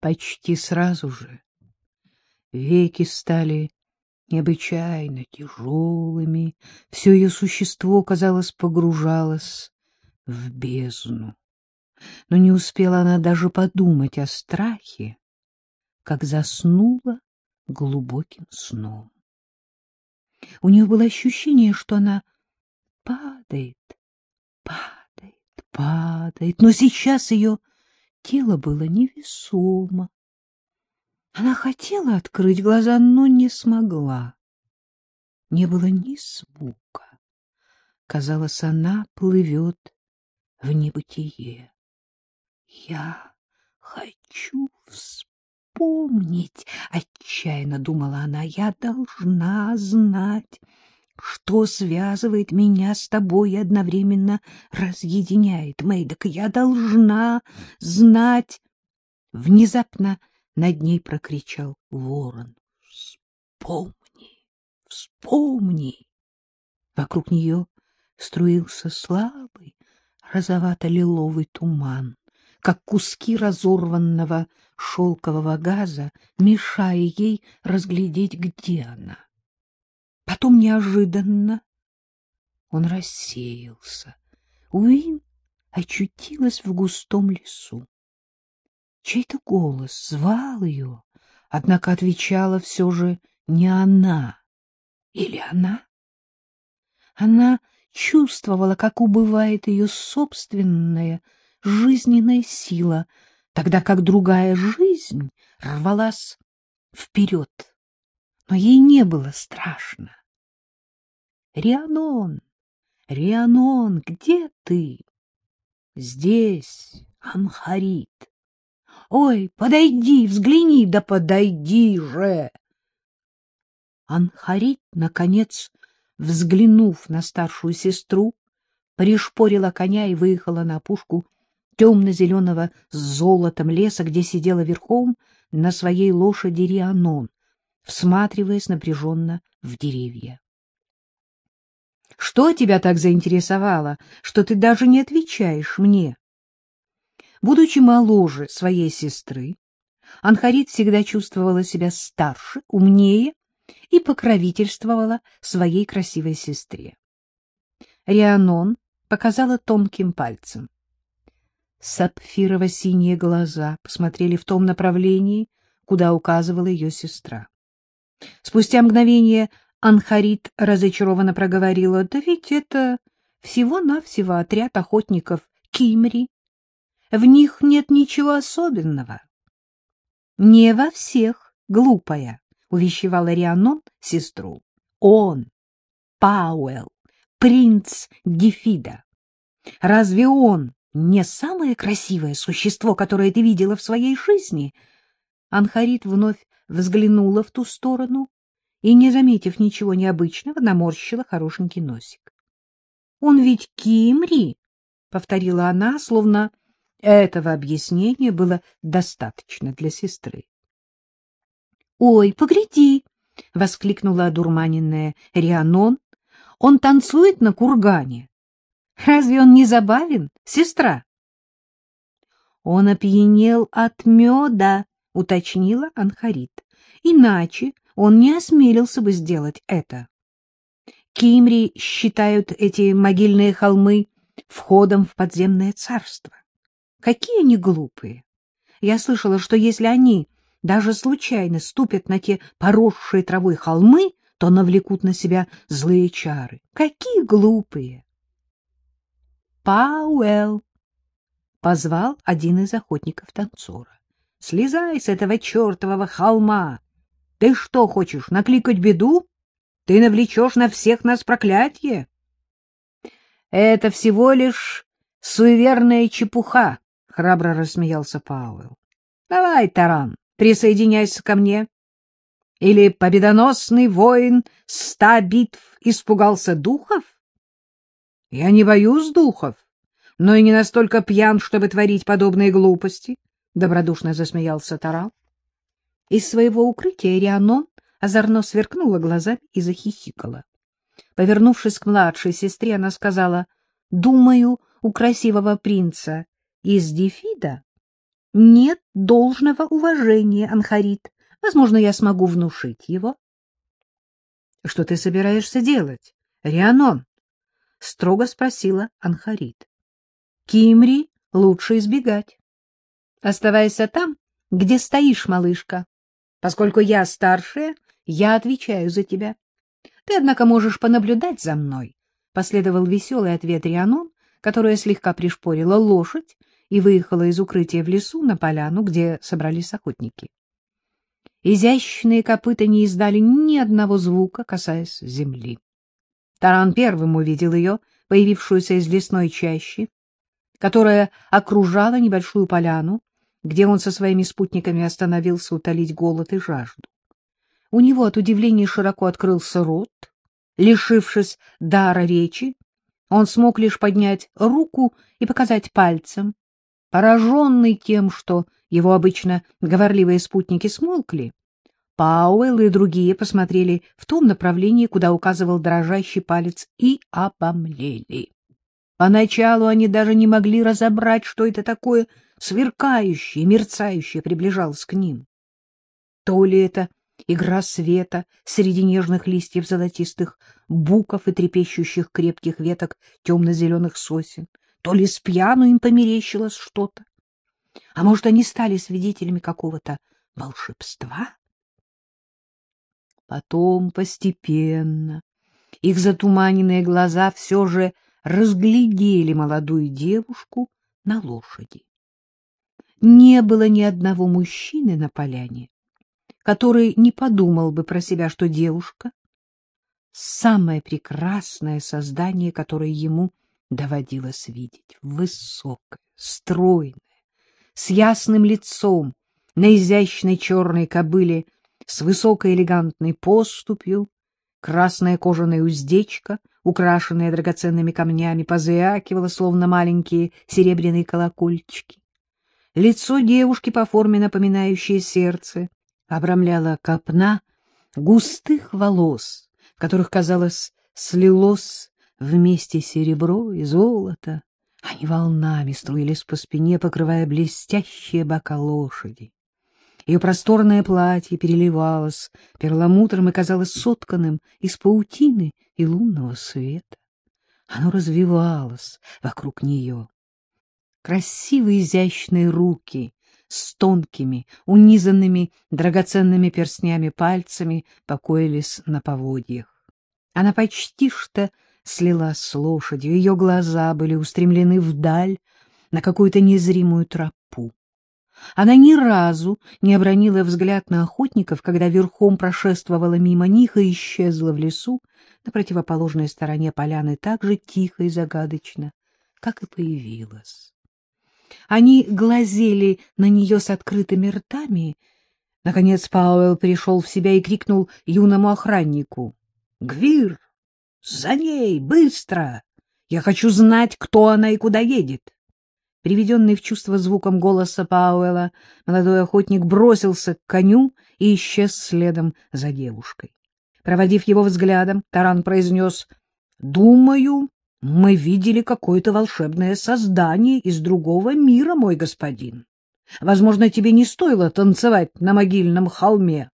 Почти сразу же веки стали необычайно тяжелыми, все ее существо, казалось, погружалось в бездну. Но не успела она даже подумать о страхе, как заснула глубоким сном. У нее было ощущение, что она падает, падает, падает, но сейчас ее тело было невесомо. Она хотела открыть глаза, но не смогла. Не было ни звука. Казалось, она плывет в небытие. Я хочу вспомнить, — отчаянно думала она, — я должна знать, что связывает меня с тобой и одновременно разъединяет, Мэйдок. Я должна знать. Внезапно над ней прокричал ворон. Вспомни, вспомни. Вокруг нее струился слабый розовато-лиловый туман, как куски разорванного шелкового газа, мешая ей разглядеть, где она. Потом неожиданно он рассеялся. Уин очутилась в густом лесу. Чей-то голос звал ее, однако отвечала все же не она. Или она? Она чувствовала, как убывает ее собственная жизненная сила, тогда как другая жизнь рвалась вперед. Но ей не было страшно. Рианон, Рианон, где ты? Здесь, Амхарит. Ой, подойди, взгляни, да подойди же! Анхарит, наконец, взглянув на старшую сестру, пришпорила коня и выехала на опушку темно-зеленого с золотом леса, где сидела верхом на своей лошади Рианон, всматриваясь напряженно в деревья. — Что тебя так заинтересовало, что ты даже не отвечаешь мне? Будучи моложе своей сестры, Анхарит всегда чувствовала себя старше, умнее и покровительствовала своей красивой сестре. Рианон показала тонким пальцем. Сапфирово-синие глаза посмотрели в том направлении, куда указывала ее сестра. Спустя мгновение Анхарит разочарованно проговорила, «Да ведь это всего-навсего отряд охотников Кимри. В них нет ничего особенного. — Не во всех, глупая, — увещевала Рианон сестру. — Он, Пауэлл, принц Дефида. Разве он не самое красивое существо, которое ты видела в своей жизни? Анхарит вновь взглянула в ту сторону и, не заметив ничего необычного, наморщила хорошенький носик. — Он ведь Кимри, — повторила она, словно этого объяснения было достаточно для сестры. — Ой, погляди! — воскликнула одурманенная Рианон. — Он танцует на кургане. Разве он не забавен, сестра? — Он опьянел от меда, — уточнила Анхарит. — Иначе он не осмелился бы сделать это. Кимри считают эти могильные холмы входом в подземное царство. Какие они глупые! Я слышала, что если они даже случайно ступят на те поросшие травой холмы, то навлекут на себя злые чары. Какие глупые! Пауэлл! — позвал один из охотников танцора. — Слезай с этого чертового холма! Ты что хочешь, накликать беду? Ты навлечешь на всех нас проклятие? — Это всего лишь суеверная чепуха, — храбро рассмеялся Пауэлл. — Давай, Таран, присоединяйся ко мне. Или победоносный воин ста битв испугался духов? — Я не боюсь духов, но и не настолько пьян, чтобы творить подобные глупости, — добродушно засмеялся Таран. Из своего укрытия Рианон озорно сверкнула глазами и захихикала. Повернувшись к младшей сестре, она сказала, — Думаю, у красивого принца из Дефида нет должного уважения, Анхарит. Возможно, я смогу внушить его. — Что ты собираешься делать, Рианон? — строго спросила Анхарит. — Кимри лучше избегать. Оставайся там, где стоишь, малышка. Поскольку я старшая, я отвечаю за тебя. Ты, однако, можешь понаблюдать за мной. Последовал веселый ответ Рианон, которая слегка пришпорила лошадь и выехала из укрытия в лесу на поляну, где собрались охотники. Изящные копыта не издали ни одного звука, касаясь земли. Таран первым увидел ее, появившуюся из лесной чащи, которая окружала небольшую поляну, где он со своими спутниками остановился утолить голод и жажду. У него от удивления широко открылся рот. Лишившись дара речи, он смог лишь поднять руку и показать пальцем. Пораженный тем, что его обычно говорливые спутники смолкли, Пауэлл и другие посмотрели в том направлении, куда указывал дрожащий палец, и обомлели. Поначалу они даже не могли разобрать, что это такое сверкающее, мерцающее приближалось к ним. То ли это игра света среди нежных листьев золотистых буков и трепещущих крепких веток темно-зеленых сосен, то ли с пьяну им померещилось что-то. А может, они стали свидетелями какого-то волшебства? Потом постепенно их затуманенные глаза все же разглядели молодую девушку на лошади. Не было ни одного мужчины на поляне, который не подумал бы про себя, что девушка — самое прекрасное создание, которое ему доводилось видеть. Высокая, стройная, с ясным лицом, на изящной черной кобыле — с высокой элегантной поступью, красная кожаная уздечка, украшенная драгоценными камнями, позвякивала, словно маленькие серебряные колокольчики. Лицо девушки, по форме напоминающее сердце, обрамляла копна густых волос, в которых, казалось, слилось вместе серебро и золото. Они волнами струились по спине, покрывая блестящие бока лошади. Ее просторное платье переливалось перламутром и казалось сотканным из паутины и лунного света. Оно развивалось вокруг нее. Красивые изящные руки с тонкими, унизанными драгоценными перстнями пальцами покоились на поводьях. Она почти что слилась с лошадью, ее глаза были устремлены вдаль на какую-то незримую тропу. Она ни разу не обронила взгляд на охотников, когда верхом прошествовала мимо них и исчезла в лесу на противоположной стороне поляны так же тихо и загадочно, как и появилась. Они глазели на нее с открытыми ртами. Наконец Пауэлл пришел в себя и крикнул юному охраннику. — Гвир! За ней! Быстро! Я хочу знать, кто она и куда едет! Приведенный в чувство звуком голоса Пауэлла, молодой охотник бросился к коню и исчез следом за девушкой. Проводив его взглядом, Таран произнес, «Думаю, мы видели какое-то волшебное создание из другого мира, мой господин. Возможно, тебе не стоило танцевать на могильном холме».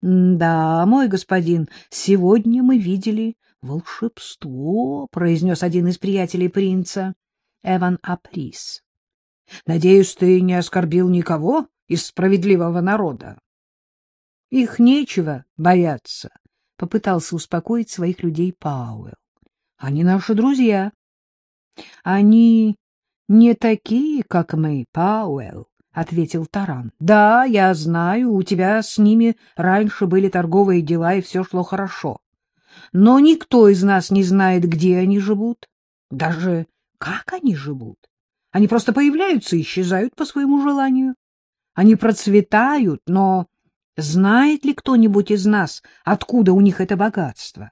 «Да, мой господин, сегодня мы видели волшебство», — произнес один из приятелей принца. Эван Априс. — Надеюсь, ты не оскорбил никого из справедливого народа? — Их нечего бояться, — попытался успокоить своих людей Пауэлл. — Они наши друзья. — Они не такие, как мы, Пауэлл, — ответил Таран. — Да, я знаю, у тебя с ними раньше были торговые дела, и все шло хорошо. Но никто из нас не знает, где они живут. Даже как они живут? Они просто появляются и исчезают по своему желанию. Они процветают, но знает ли кто-нибудь из нас, откуда у них это богатство?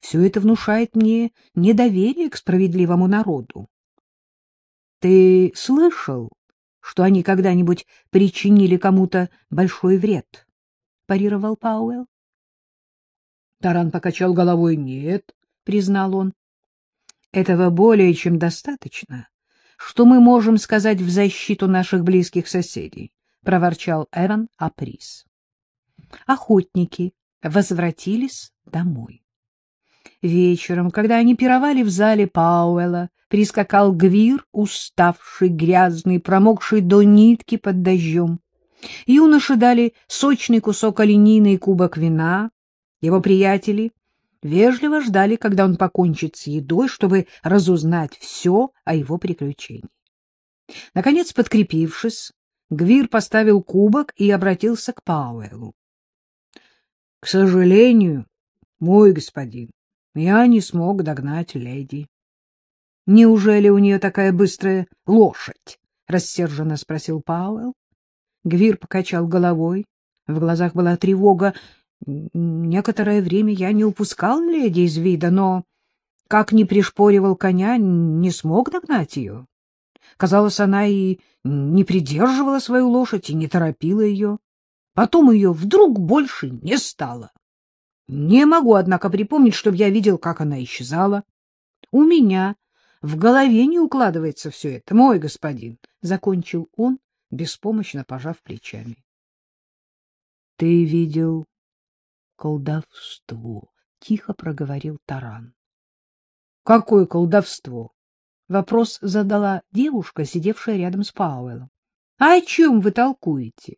Все это внушает мне недоверие к справедливому народу. Ты слышал, что они когда-нибудь причинили кому-то большой вред? — парировал Пауэлл. Таран покачал головой. — Нет, — признал он. Этого более чем достаточно, что мы можем сказать в защиту наших близких соседей, — проворчал Эван Априс. Охотники возвратились домой. Вечером, когда они пировали в зале Пауэлла, прискакал Гвир, уставший, грязный, промокший до нитки под дождем. Юноши дали сочный кусок оленины и кубок вина. Его приятели вежливо ждали, когда он покончит с едой, чтобы разузнать все о его приключении. Наконец, подкрепившись, Гвир поставил кубок и обратился к Пауэллу. — К сожалению, мой господин, я не смог догнать леди. — Неужели у нее такая быстрая лошадь? — рассерженно спросил Пауэлл. Гвир покачал головой. В глазах была тревога. Некоторое время я не упускал леди из вида, но, как ни пришпоривал коня, не смог догнать ее. Казалось, она и не придерживала свою лошадь, и не торопила ее. Потом ее вдруг больше не стало. Не могу, однако, припомнить, чтобы я видел, как она исчезала. У меня в голове не укладывается все это, мой господин, — закончил он, беспомощно пожав плечами. — Ты видел колдовство, — тихо проговорил Таран. — Какое колдовство? — вопрос задала девушка, сидевшая рядом с Пауэллом. — о чем вы толкуете?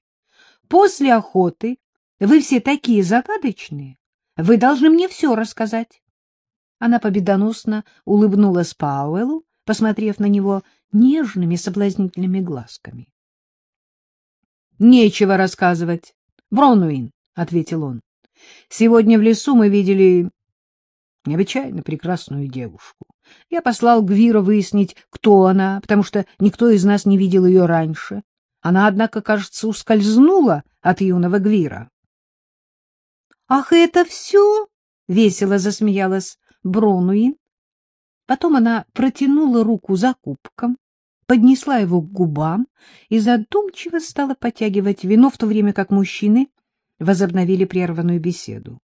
После охоты вы все такие загадочные. Вы должны мне все рассказать. Она победоносно улыбнулась Пауэллу, посмотрев на него нежными соблазнительными глазками. — Нечего рассказывать. — Бронуин, — ответил он. — Сегодня в лесу мы видели необычайно прекрасную девушку. Я послал Гвира выяснить, кто она, потому что никто из нас не видел ее раньше. Она, однако, кажется, ускользнула от юного Гвира. — Ах, это все? — весело засмеялась Бронуин. Потом она протянула руку за кубком, поднесла его к губам и задумчиво стала потягивать вино, в то время как мужчины возобновили прерванную беседу.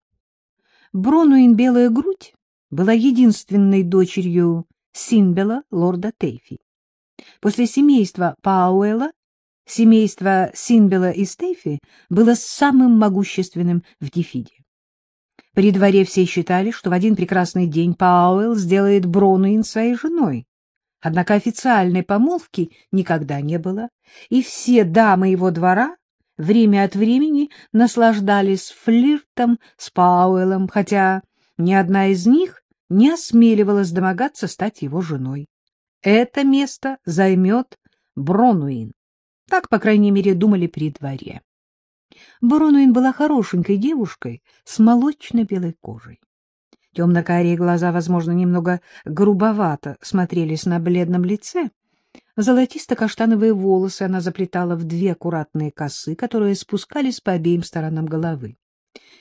Бронуин Белая Грудь была единственной дочерью Синбела, лорда Тейфи. После семейства Пауэлла Семейство Синбела и Стейфи было самым могущественным в Дефиде. При дворе все считали, что в один прекрасный день Пауэлл сделает Бронуин своей женой. Однако официальной помолвки никогда не было, и все дамы его двора время от времени наслаждались флиртом с Пауэллом, хотя ни одна из них не осмеливалась домогаться стать его женой. Это место займет Бронуин. Так, по крайней мере, думали при дворе. Бронуин была хорошенькой девушкой с молочно-белой кожей. Темно-карие глаза, возможно, немного грубовато смотрелись на бледном лице. Золотисто-каштановые волосы она заплетала в две аккуратные косы, которые спускались по обеим сторонам головы.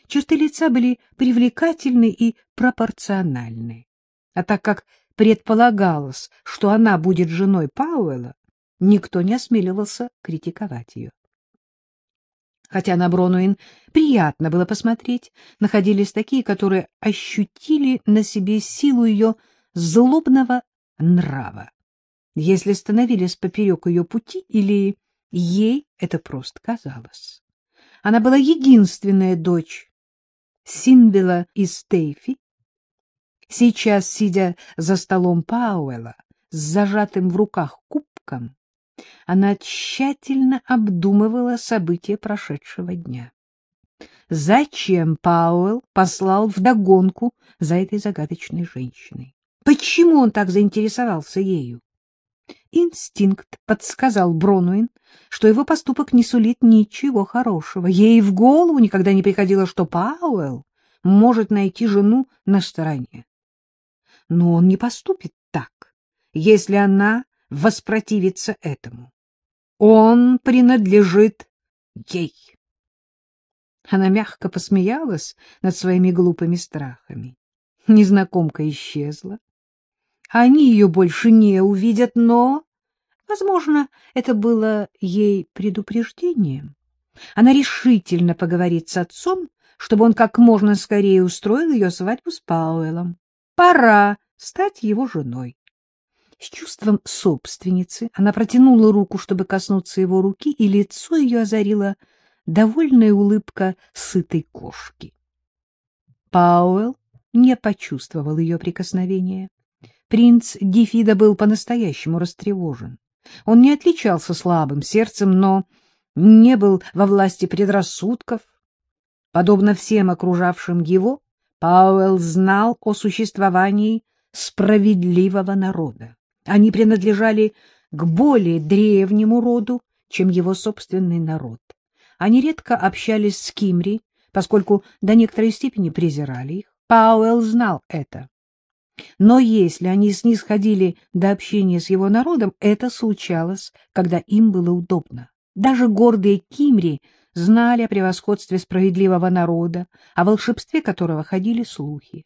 Черты лица были привлекательны и пропорциональны. А так как предполагалось, что она будет женой Пауэлла, никто не осмеливался критиковать ее. Хотя на Бронуин приятно было посмотреть, находились такие, которые ощутили на себе силу ее злобного нрава. Если становились поперек ее пути, или ей это просто казалось. Она была единственная дочь Синбела и Стейфи. Сейчас, сидя за столом Пауэлла с зажатым в руках кубком, она тщательно обдумывала события прошедшего дня. Зачем Пауэлл послал вдогонку за этой загадочной женщиной? Почему он так заинтересовался ею? Инстинкт подсказал Бронуин, что его поступок не сулит ничего хорошего. Ей в голову никогда не приходило, что Пауэлл может найти жену на стороне. Но он не поступит так, если она воспротивиться этому. Он принадлежит ей. Она мягко посмеялась над своими глупыми страхами. Незнакомка исчезла. Они ее больше не увидят, но, возможно, это было ей предупреждением. Она решительно поговорит с отцом, чтобы он как можно скорее устроил ее свадьбу с Пауэллом. Пора стать его женой. С чувством собственницы она протянула руку, чтобы коснуться его руки, и лицо ее озарила довольная улыбка сытой кошки. Пауэлл не почувствовал ее прикосновения. Принц Гефида был по-настоящему растревожен. Он не отличался слабым сердцем, но не был во власти предрассудков. Подобно всем окружавшим его, Пауэлл знал о существовании справедливого народа. Они принадлежали к более древнему роду, чем его собственный народ. Они редко общались с Кимри, поскольку до некоторой степени презирали их. Пауэлл знал это. Но если они снисходили до общения с его народом, это случалось, когда им было удобно. Даже гордые Кимри знали о превосходстве справедливого народа, о волшебстве которого ходили слухи.